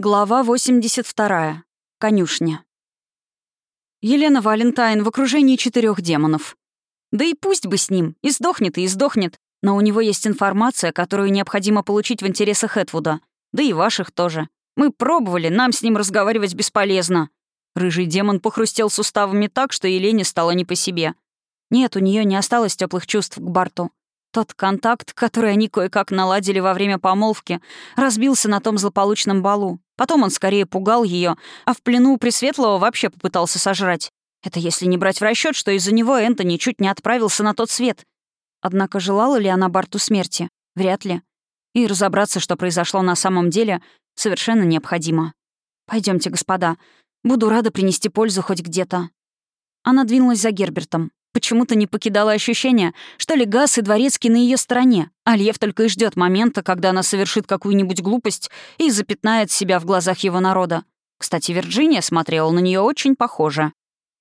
Глава 82. Конюшня. Елена Валентайн в окружении четырех демонов. Да и пусть бы с ним, и сдохнет, и сдохнет, но у него есть информация, которую необходимо получить в интересах Этвуда. Да и ваших тоже. Мы пробовали, нам с ним разговаривать бесполезно. Рыжий демон похрустел суставами так, что Елене стало не по себе. Нет, у нее не осталось теплых чувств к Барту. Тот контакт, который они кое-как наладили во время помолвки, разбился на том злополучном балу. Потом он скорее пугал ее, а в плену у Пресветлого вообще попытался сожрать. Это если не брать в расчет, что из-за него Энтони чуть не отправился на тот свет. Однако желала ли она Барту смерти? Вряд ли. И разобраться, что произошло на самом деле, совершенно необходимо. Пойдемте, господа. Буду рада принести пользу хоть где-то». Она двинулась за Гербертом. Почему-то не покидало ощущение, что Легас и Дворецкий на ее стороне, а Лев только и ждет момента, когда она совершит какую-нибудь глупость и запятнает себя в глазах его народа. Кстати, Вирджиния смотрела на нее очень похоже.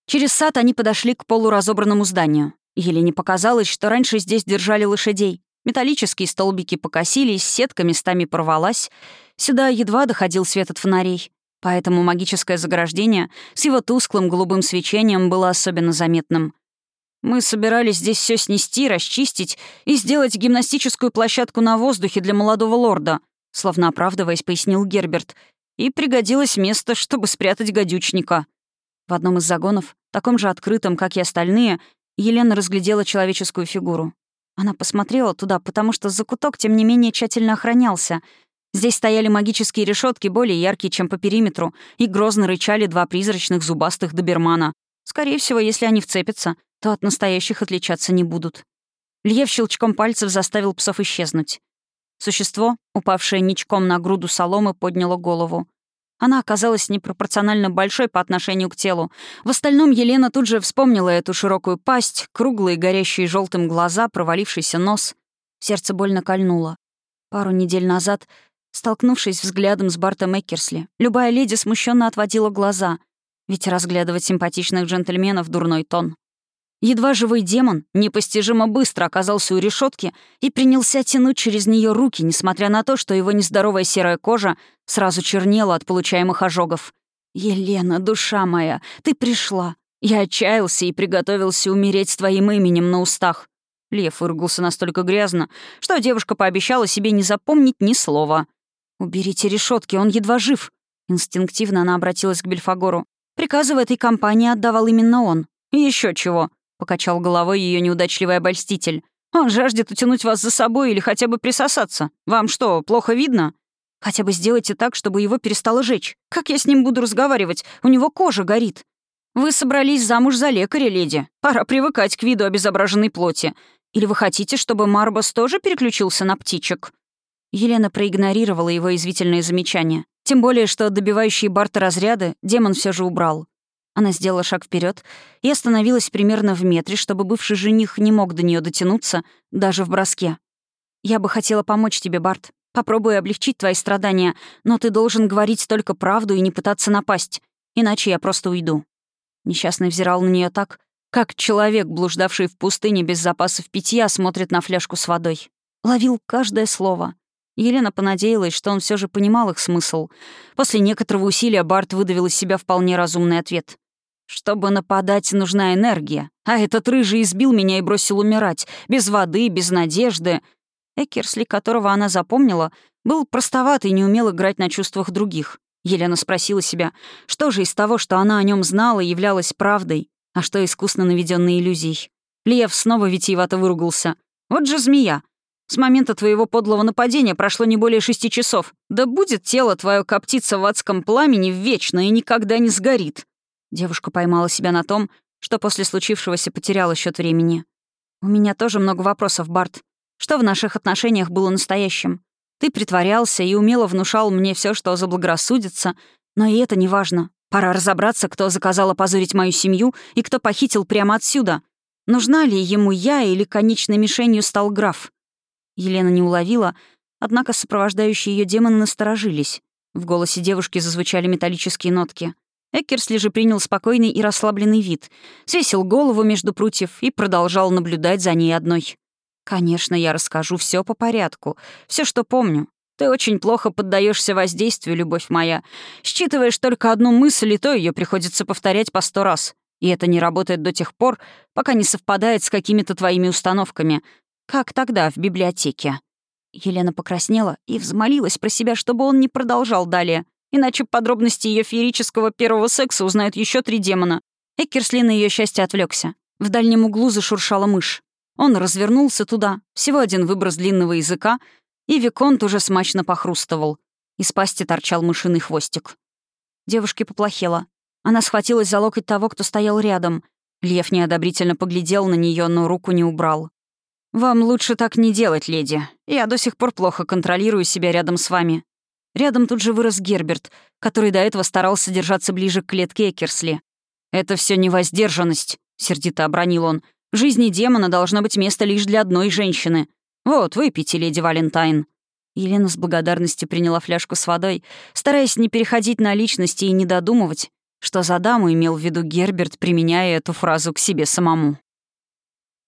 Через сад они подошли к полуразобранному зданию. Елене показалось, что раньше здесь держали лошадей. Металлические столбики покосились, сетка местами порвалась. Сюда едва доходил свет от фонарей. Поэтому магическое заграждение с его тусклым голубым свечением было особенно заметным — мы собирались здесь все снести, расчистить и сделать гимнастическую площадку на воздухе для молодого лорда», словно оправдываясь, пояснил Герберт. «И пригодилось место, чтобы спрятать гадючника». В одном из загонов, таком же открытом, как и остальные, Елена разглядела человеческую фигуру. Она посмотрела туда, потому что закуток, тем не менее, тщательно охранялся. Здесь стояли магические решетки, более яркие, чем по периметру, и грозно рычали два призрачных зубастых добермана. Скорее всего, если они вцепятся, то от настоящих отличаться не будут. Льев щелчком пальцев заставил псов исчезнуть. Существо, упавшее ничком на груду соломы, подняло голову. Она оказалась непропорционально большой по отношению к телу. В остальном Елена тут же вспомнила эту широкую пасть, круглые горящие желтым глаза, провалившийся нос. Сердце больно кольнуло. Пару недель назад, столкнувшись взглядом с Бартом Эккерсли, любая леди смущенно отводила глаза, ведь разглядывать симпатичных джентльменов — дурной тон. Едва живой демон непостижимо быстро оказался у решетки и принялся тянуть через нее руки, несмотря на то, что его нездоровая серая кожа сразу чернела от получаемых ожогов. «Елена, душа моя, ты пришла. Я отчаялся и приготовился умереть с твоим именем на устах». Лев выругался настолько грязно, что девушка пообещала себе не запомнить ни слова. «Уберите решетки, он едва жив». Инстинктивно она обратилась к Бельфагору. Приказы этой компании отдавал именно он. Еще чего. — покачал головой ее неудачливый обольститель. «Он жаждет утянуть вас за собой или хотя бы присосаться. Вам что, плохо видно?» «Хотя бы сделайте так, чтобы его перестало жечь. Как я с ним буду разговаривать? У него кожа горит». «Вы собрались замуж за лекаря, леди. Пора привыкать к виду обезображенной плоти. Или вы хотите, чтобы Марбас тоже переключился на птичек?» Елена проигнорировала его извительные замечания. Тем более, что добивающие Барта разряды демон все же убрал. Она сделала шаг вперед и остановилась примерно в метре, чтобы бывший жених не мог до нее дотянуться, даже в броске. «Я бы хотела помочь тебе, Барт. Попробую облегчить твои страдания, но ты должен говорить только правду и не пытаться напасть, иначе я просто уйду». Несчастный взирал на нее так, как человек, блуждавший в пустыне без запасов питья, смотрит на фляжку с водой. Ловил каждое слово. Елена понадеялась, что он все же понимал их смысл. После некоторого усилия Барт выдавил из себя вполне разумный ответ. Чтобы нападать, нужна энергия. А этот рыжий избил меня и бросил умирать. Без воды, без надежды. Экерсли, которого она запомнила, был простоват и не умел играть на чувствах других. Елена спросила себя, что же из того, что она о нем знала, являлось правдой, а что искусно наведенной иллюзией. Лев снова витиевато выругался. «Вот же змея! С момента твоего подлого нападения прошло не более шести часов. Да будет тело твое коптиться в адском пламени вечно и никогда не сгорит. Девушка поймала себя на том, что после случившегося потеряла счет времени. «У меня тоже много вопросов, Барт. Что в наших отношениях было настоящим? Ты притворялся и умело внушал мне все, что заблагорассудится, но и это не важно. Пора разобраться, кто заказал опозорить мою семью и кто похитил прямо отсюда. Нужна ли ему я или конечной мишенью стал граф?» Елена не уловила, однако сопровождающие ее демоны насторожились. В голосе девушки зазвучали металлические нотки — Эккерсли же принял спокойный и расслабленный вид, свесил голову между прутьев и продолжал наблюдать за ней одной. «Конечно, я расскажу все по порядку, все, что помню. Ты очень плохо поддаешься воздействию, любовь моя. Считываешь только одну мысль, и то ее приходится повторять по сто раз. И это не работает до тех пор, пока не совпадает с какими-то твоими установками. Как тогда в библиотеке?» Елена покраснела и взмолилась про себя, чтобы он не продолжал далее. Иначе подробности ее феерического первого секса узнают еще три демона. Эккерсли на ее счастье отвлекся. В дальнем углу зашуршала мышь. Он развернулся туда, всего один выброс длинного языка, и Виконт уже смачно похрустывал. Из пасти торчал мышиный хвостик. Девушке поплохело. Она схватилась за локоть того, кто стоял рядом. Лев неодобрительно поглядел на нее, но руку не убрал. «Вам лучше так не делать, леди. Я до сих пор плохо контролирую себя рядом с вами». Рядом тут же вырос Герберт, который до этого старался держаться ближе к клетке Экерсли. «Это все невоздержанность», — сердито обронил он. В жизни демона должно быть место лишь для одной женщины. Вот, выпейте, леди Валентайн». Елена с благодарностью приняла фляжку с водой, стараясь не переходить на личности и не додумывать, что за даму имел в виду Герберт, применяя эту фразу к себе самому.